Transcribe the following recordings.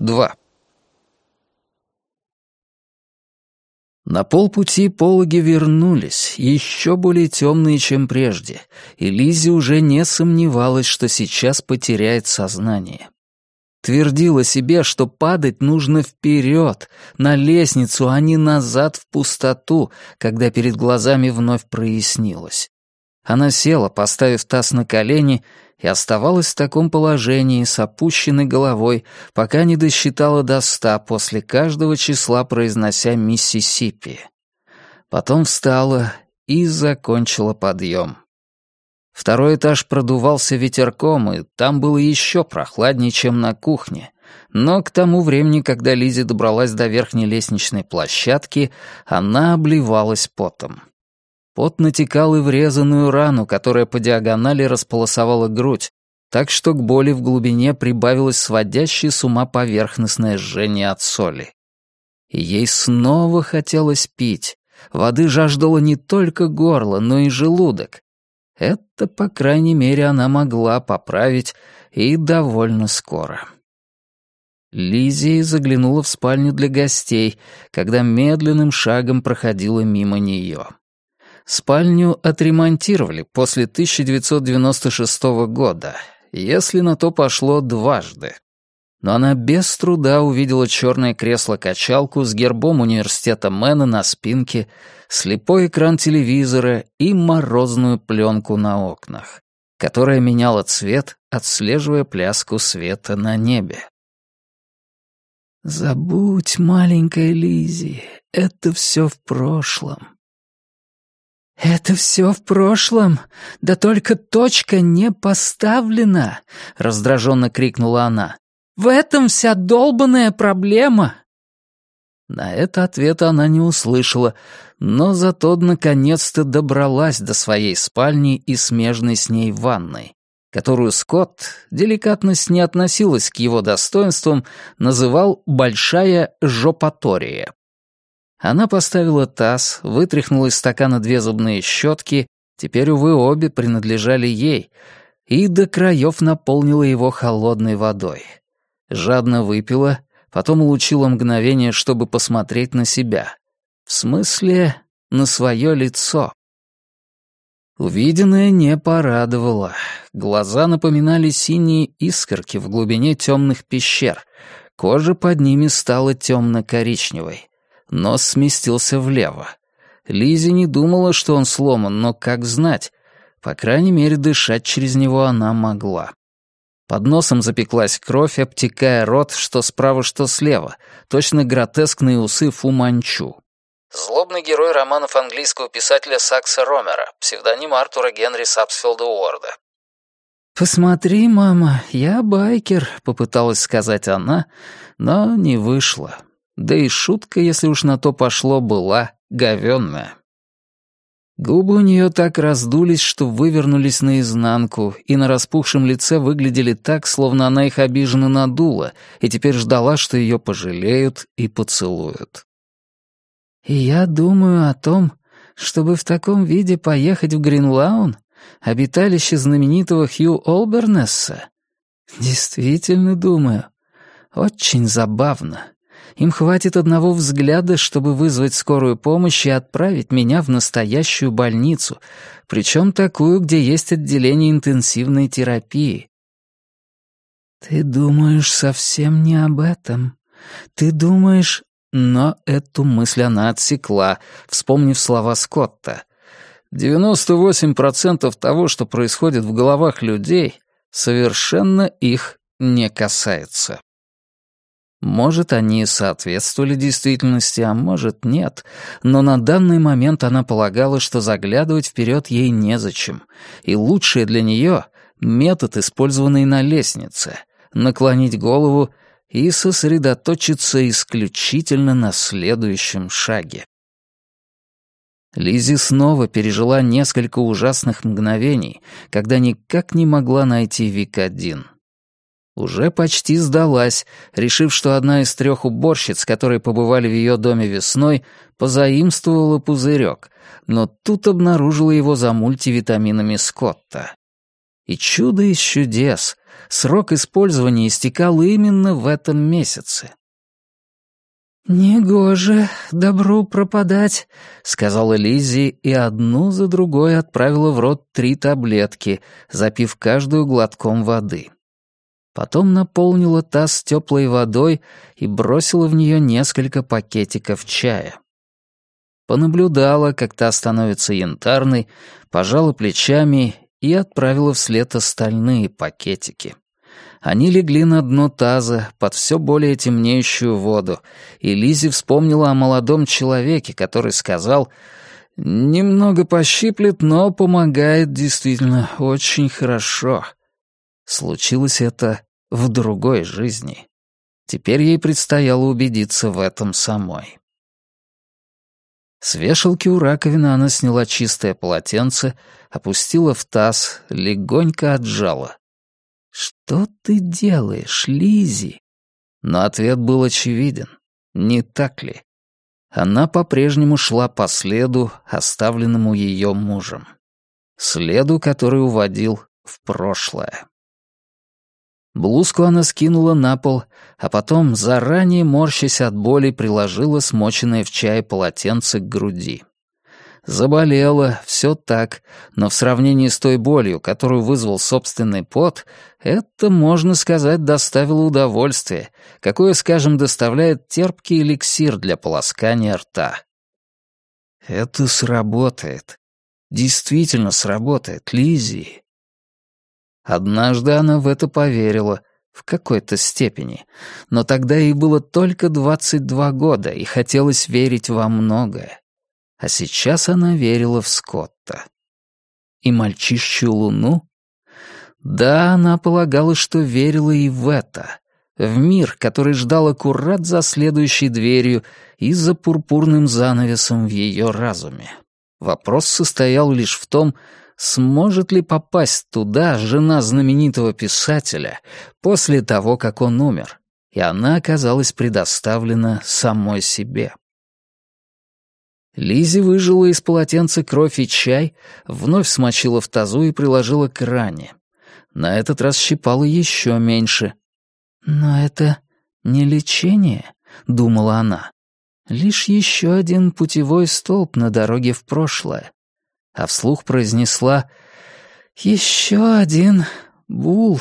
2. На полпути пологи вернулись, еще более темные, чем прежде, и Лизи уже не сомневалась, что сейчас потеряет сознание. Твердила себе, что падать нужно вперед, на лестницу, а не назад в пустоту, когда перед глазами вновь прояснилось. Она села, поставив таз на колени, и оставалась в таком положении с опущенной головой, пока не досчитала до ста после каждого числа, произнося «Миссисипи». Потом встала и закончила подъем. Второй этаж продувался ветерком, и там было еще прохладнее, чем на кухне. Но к тому времени, когда Лизи добралась до верхней лестничной площадки, она обливалась потом. Пот натекал и в резаную рану, которая по диагонали располосовала грудь, так что к боли в глубине прибавилось сводящее с ума поверхностное жжение от соли. И ей снова хотелось пить. Воды жаждало не только горло, но и желудок. Это, по крайней мере, она могла поправить и довольно скоро. Лиззи заглянула в спальню для гостей, когда медленным шагом проходила мимо нее. Спальню отремонтировали после 1996 года, если на то пошло дважды. Но она без труда увидела черное кресло-качалку с гербом университета Мэна на спинке, слепой экран телевизора и морозную пленку на окнах, которая меняла цвет, отслеживая пляску света на небе. «Забудь, маленькая Лизи, это все в прошлом», «Это все в прошлом, да только точка не поставлена!» — раздраженно крикнула она. «В этом вся долбанная проблема!» На это ответа она не услышала, но зато наконец-то добралась до своей спальни и смежной с ней ванной, которую Скотт, деликатность не относилась к его достоинствам, называл «большая жопатория». Она поставила таз, вытряхнула из стакана две зубные щетки, теперь, увы, обе принадлежали ей, и до краев наполнила его холодной водой. Жадно выпила, потом улучила мгновение, чтобы посмотреть на себя. В смысле, на свое лицо. Увиденное не порадовало. Глаза напоминали синие искорки в глубине темных пещер. Кожа под ними стала темно-коричневой. Нос сместился влево. Лизи не думала, что он сломан, но как знать? По крайней мере, дышать через него она могла. Под носом запеклась кровь, обтекая рот, что справа, что слева. Точно гротескные усы Фуманчу. Злобный герой романов английского писателя Сакса Ромера, псевдоним Артура Генри Сапсфилда Уорда. «Посмотри, мама, я байкер», — попыталась сказать она, но не вышло. Да и шутка, если уж на то пошло, была говенная. Губы у нее так раздулись, что вывернулись наизнанку, и на распухшем лице выглядели так, словно она их обиженно надула, и теперь ждала, что ее пожалеют и поцелуют. «И я думаю о том, чтобы в таком виде поехать в Гринлаун, обиталище знаменитого Хью Олбернесса. Действительно думаю. Очень забавно. Им хватит одного взгляда, чтобы вызвать скорую помощь и отправить меня в настоящую больницу, причем такую, где есть отделение интенсивной терапии. Ты думаешь совсем не об этом. Ты думаешь... Но эту мысль она отсекла, вспомнив слова Скотта. 98% того, что происходит в головах людей, совершенно их не касается. Может, они соответствовали действительности, а может, нет, но на данный момент она полагала, что заглядывать вперед ей незачем, и лучшее для нее — метод, использованный на лестнице — наклонить голову и сосредоточиться исключительно на следующем шаге. Лизи снова пережила несколько ужасных мгновений, когда никак не могла найти Вик-1 уже почти сдалась, решив, что одна из трех уборщиц, которые побывали в ее доме весной, позаимствовала пузырек, но тут обнаружила его за мультивитаминами Скотта. И чудо из чудес. Срок использования истекал именно в этом месяце. «Негоже добру пропадать», — сказала Лиззи и одну за другой отправила в рот три таблетки, запив каждую глотком воды. Потом наполнила таз теплой водой и бросила в нее несколько пакетиков чая. Понаблюдала, как та становится янтарной, пожала плечами и отправила вслед остальные пакетики. Они легли на дно таза, под все более темнеющую воду, и Лизи вспомнила о молодом человеке, который сказал «Немного пощиплет, но помогает действительно очень хорошо». Случилось это в другой жизни. Теперь ей предстояло убедиться в этом самой. С вешалки у раковины она сняла чистое полотенце, опустила в таз, легонько отжала. «Что ты делаешь, Лизи? Но ответ был очевиден. Не так ли? Она по-прежнему шла по следу, оставленному ее мужем. Следу, который уводил в прошлое. Блузку она скинула на пол, а потом, заранее морщась от боли, приложила смоченное в чай полотенце к груди. Заболела, все так, но в сравнении с той болью, которую вызвал собственный пот, это, можно сказать, доставило удовольствие, какое, скажем, доставляет терпкий эликсир для полоскания рта. Это сработает. Действительно сработает, Лиззи. Однажды она в это поверила, в какой-то степени, но тогда ей было только 22 года, и хотелось верить во многое. А сейчас она верила в Скотта. И мальчишчью луну? Да, она полагала, что верила и в это, в мир, который ждал аккурат за следующей дверью и за пурпурным занавесом в ее разуме. Вопрос состоял лишь в том, сможет ли попасть туда жена знаменитого писателя после того, как он умер, и она оказалась предоставлена самой себе. Лизи выжила из полотенца кровь и чай, вновь смочила в тазу и приложила к ране. На этот раз щипала еще меньше. «Но это не лечение», — думала она. «Лишь еще один путевой столб на дороге в прошлое а вслух произнесла «Еще один бул».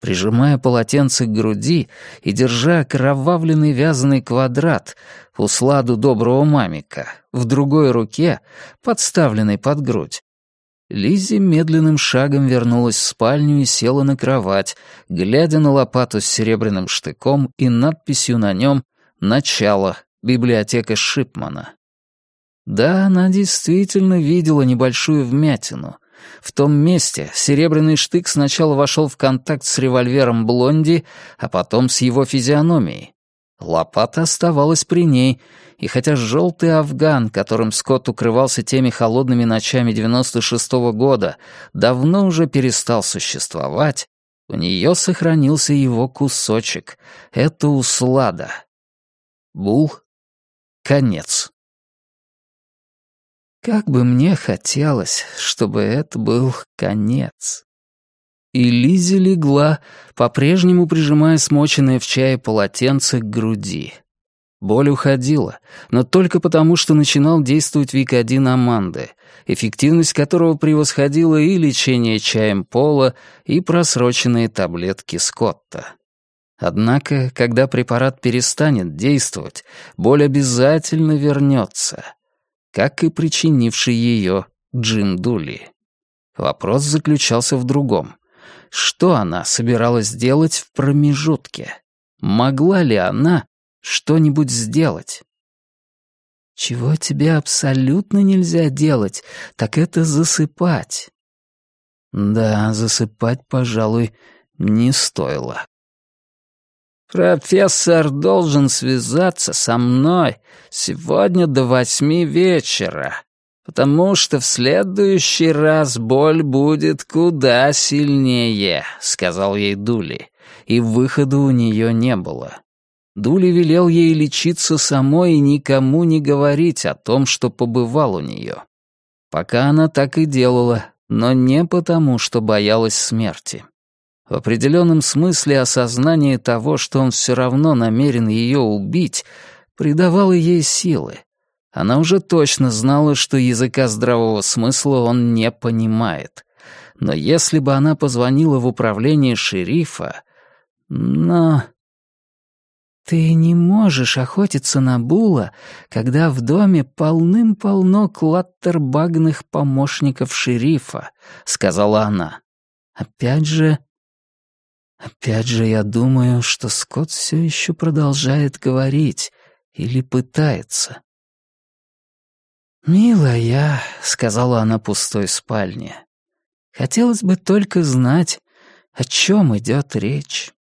Прижимая полотенце к груди и держа кровавленный вязаный квадрат, усладу доброго мамика, в другой руке, подставленной под грудь, Лиззи медленным шагом вернулась в спальню и села на кровать, глядя на лопату с серебряным штыком и надписью на нем «Начало. Библиотека Шипмана». Да, она действительно видела небольшую вмятину. В том месте серебряный штык сначала вошел в контакт с револьвером Блонди, а потом с его физиономией. Лопата оставалась при ней, и хотя желтый афган, которым Скотт укрывался теми холодными ночами 96-го года, давно уже перестал существовать, у нее сохранился его кусочек. Это услада. Бул. Конец. Как бы мне хотелось, чтобы это был конец. И Лизи легла, по-прежнему прижимая смоченное в чае полотенце к груди. Боль уходила, но только потому, что начинал действовать Викодин Аманды, эффективность которого превосходила и лечение чаем пола, и просроченные таблетки Скотта. Однако, когда препарат перестанет действовать, боль обязательно вернется — как и причинивший ее Джим Дули. Вопрос заключался в другом. Что она собиралась сделать в промежутке? Могла ли она что-нибудь сделать? Чего тебе абсолютно нельзя делать, так это засыпать. Да, засыпать, пожалуй, не стоило. «Профессор должен связаться со мной сегодня до восьми вечера, потому что в следующий раз боль будет куда сильнее», — сказал ей Дули, и выхода у нее не было. Дули велел ей лечиться самой и никому не говорить о том, что побывал у нее. Пока она так и делала, но не потому, что боялась смерти. В определенном смысле осознание того, что он все равно намерен ее убить, придавало ей силы. Она уже точно знала, что языка здравого смысла он не понимает. Но если бы она позвонила в управление шерифа... Но... «Ты не можешь охотиться на Була, когда в доме полным-полно клаттербагных помощников шерифа», — сказала она. «Опять же, Опять же, я думаю, что Скотт все еще продолжает говорить или пытается. «Милая», — сказала она пустой спальне, — «хотелось бы только знать, о чем идет речь».